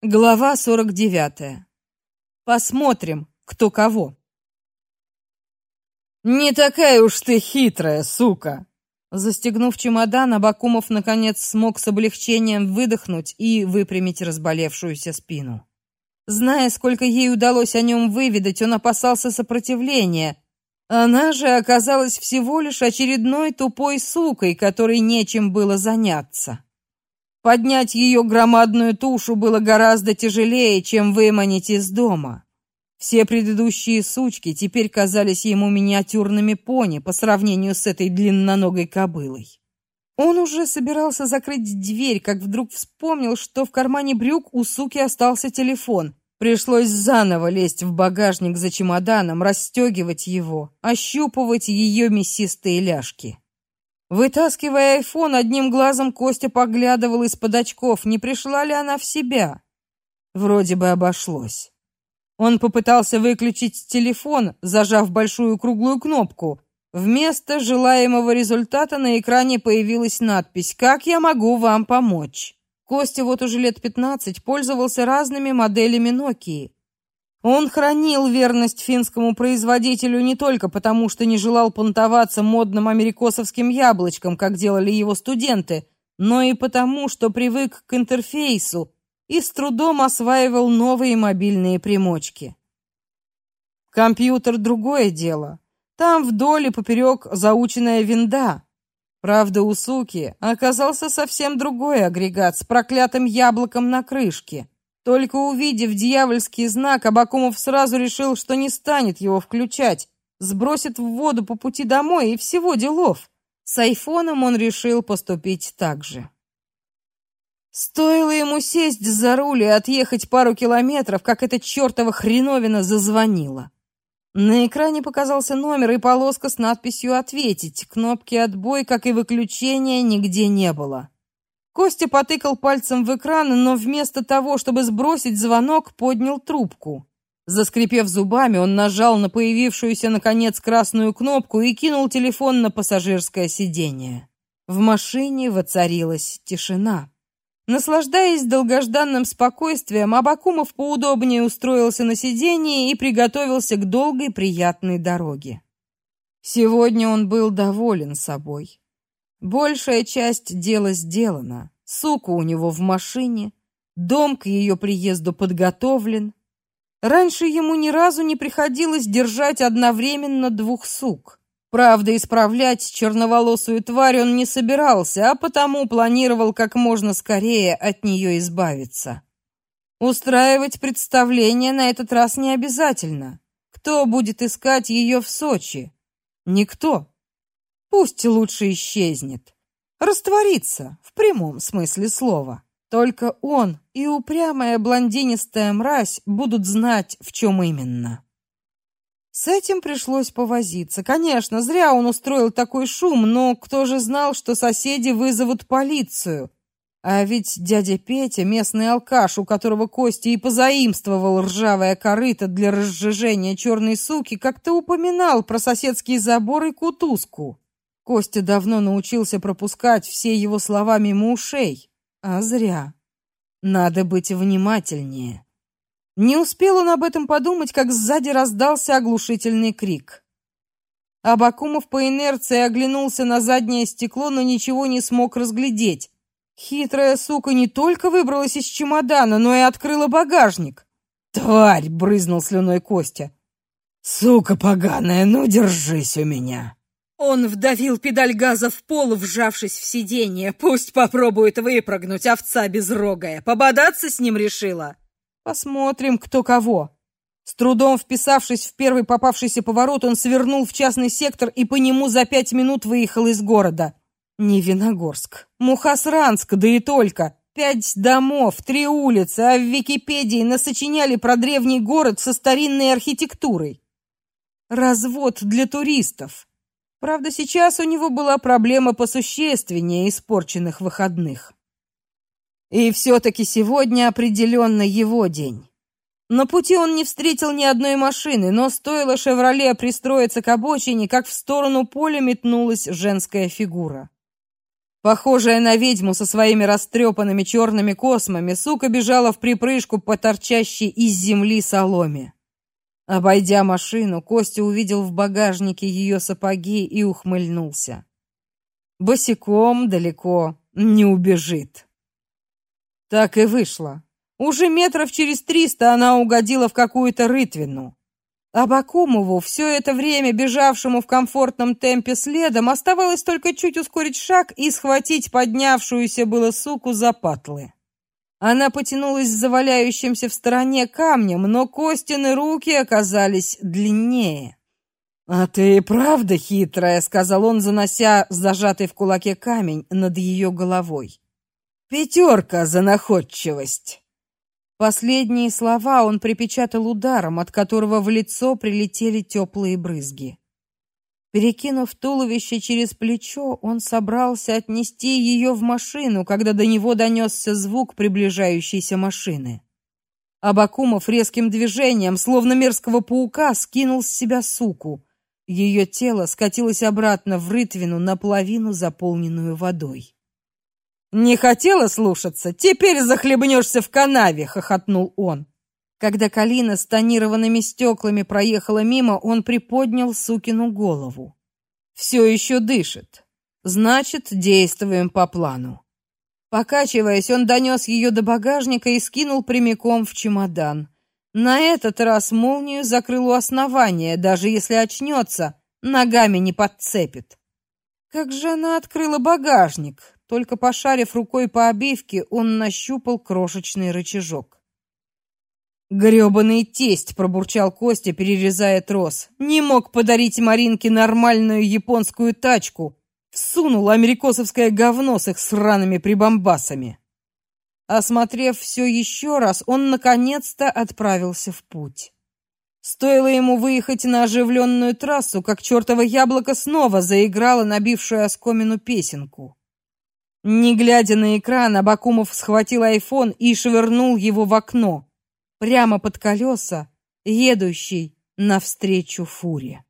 Глава 49. Посмотрим, кто кого. Не такая уж ты хитрая, сука. Застегнув чемодан, Абакумов наконец смог с облегчением выдохнуть и выпрямить разболевшуюся спину. Зная, сколько ей удалось о нем выведать, он опасался сопротивления. Она же оказалась всего лишь очередной тупой сукой, которой нечем было заняться. Поднять ее громадную тушу было гораздо тяжелее, чем выманить из дома. Все предыдущие сучки теперь казались ему миниатюрными пони по сравнению с этой длинноногой кобылой. Он уже собирался закрыть дверь, как вдруг вспомнил, что в кармане брюк у суки остался телефон. Пришлось заново лезть в багажник за чемоданом, расстегивать его, ощупывать ее мясистые ляжки. Вытаскивая айфон, одним глазом Костя поглядывал из-под очков, не пришла ли она в себя. Вроде бы обошлось. Он попытался выключить телефон, зажав большую круглую кнопку. Вместо желаемого результата на экране появилась надпись «Как я могу вам помочь?». Костя вот уже лет 15 пользовался разными моделями Nokia. Он хранил верность финскому производителю не только потому, что не желал понтоваться модным америкосовским яблочком, как делали его студенты, но и потому, что привык к интерфейсу и с трудом осваивал новые мобильные примочки. Компьютер другое дело. Там вдоль и поперек заученная винда. Правда, у суки оказался совсем другой агрегат с проклятым яблоком на крышке. Только увидев дьявольский знак, Абакумов сразу решил, что не станет его включать, сбросит в воду по пути домой и всего делов. С айфоном он решил поступить так же. Стоило ему сесть за руль и отъехать пару километров, как эта чертова хреновина зазвонила. На экране показался номер и полоска с надписью «Ответить». Кнопки «Отбой», как и выключения, нигде не было. Костя потыкал пальцем в экран, но вместо того, чтобы сбросить звонок, поднял трубку. Заскрипев зубами, он нажал на появившуюся наконец красную кнопку и кинул телефон на пассажирское сиденье. В машине воцарилась тишина. Наслаждаясь долгожданным спокойствием, Абакумов поудобнее устроился на сиденье и приготовился к долгой приятной дороге. Сегодня он был доволен собой. Большая часть дела сделана. Сука у него в машине, дом к ее приезду подготовлен. Раньше ему ни разу не приходилось держать одновременно двух сук. Правда, исправлять черноволосую тварь он не собирался, а потому планировал как можно скорее от нее избавиться. Устраивать представление на этот раз не обязательно. Кто будет искать ее в Сочи? Никто. Пусть лучше исчезнет, растворится в прямом смысле слова. Только он и упрямая блондинистая мразь будут знать, в чем именно. С этим пришлось повозиться. Конечно, зря он устроил такой шум, но кто же знал, что соседи вызовут полицию? А ведь дядя Петя, местный алкаш, у которого Костя и позаимствовал ржавое корыто для разжижения черной суки, как-то упоминал про соседский забор и кутузку. Костя давно научился пропускать все его слова мимо ушей, а зря. Надо быть внимательнее. Не успел он об этом подумать, как сзади раздался оглушительный крик. Абакумов по инерции оглянулся на заднее стекло, но ничего не смог разглядеть. Хитрая сука не только выбралась из чемодана, но и открыла багажник. "Тварь!" брызнул слюной Костя. "Сука поганая, ну держись у меня". Он вдавил педаль газа в пол, вжавшись в сиденье. Пусть попробует выпрыгнуть, овца безрогая. Пободаться с ним решила. Посмотрим, кто кого. С трудом вписавшись в первый попавшийся поворот, он свернул в частный сектор и по нему за пять минут выехал из города. Не Виногорск, Мухасранск, да и только. Пять домов, три улицы, а в Википедии насочиняли про древний город со старинной архитектурой. Развод для туристов. Правда, сейчас у него была проблема посущественнее испорченных выходных. И все таки сегодня определенно его день. На пути он не встретил ни одной машины, но стоило «Шевроле» пристроиться к обочине, как в сторону поля метнулась женская фигура. Похожая на ведьму со своими растрепанными черными космами, сука бежала в припрыжку по торчащей из земли соломе. Обойдя машину, Костя увидел в багажнике ее сапоги и ухмыльнулся. Босиком далеко не убежит. Так и вышло. Уже метров через триста она угодила в какую-то рытвину. Абакумову, все это время бежавшему в комфортном темпе следом, оставалось только чуть ускорить шаг и схватить поднявшуюся было суку за патлы. Она потянулась за валяющимся в стороне камнем, но Костины руки оказались длиннее. «А ты и правда хитрая», — сказал он, занося зажатый в кулаке камень над ее головой. «Пятерка за находчивость». Последние слова он припечатал ударом, от которого в лицо прилетели теплые брызги. Перекинув туловище через плечо, он собрался отнести ее в машину, когда до него донесся звук приближающейся машины. Абакумов резким движением, словно мерзкого паука, скинул с себя суку. Ее тело скатилось обратно в рытвину, наполовину заполненную водой. Не хотела слушаться, теперь захлебнешься в канаве, хохотнул он. Когда Калина с тонированными стеклами проехала мимо, он приподнял сукину голову. Все еще дышит. Значит, действуем по плану. Покачиваясь, он донес ее до багажника и скинул прямиком в чемодан. На этот раз молнию закрыл у основания, даже если очнется, ногами не подцепит. Как же она открыла багажник? Только пошарив рукой по обивке, он нащупал крошечный рычажок. Грёбаный тесть, пробурчал Костя, перерезая трос. Не мог подарить Маринке нормальную японскую тачку. Всунул америкосовское говно с их сраными прибамбасами. Осмотрев все еще раз, он наконец-то отправился в путь. Стоило ему выехать на оживленную трассу, как чертово яблоко снова заиграло набившую оскомину песенку. Не глядя на экран, Абакумов схватил айфон и швырнул его в окно прямо под колеса едущей навстречу фуре.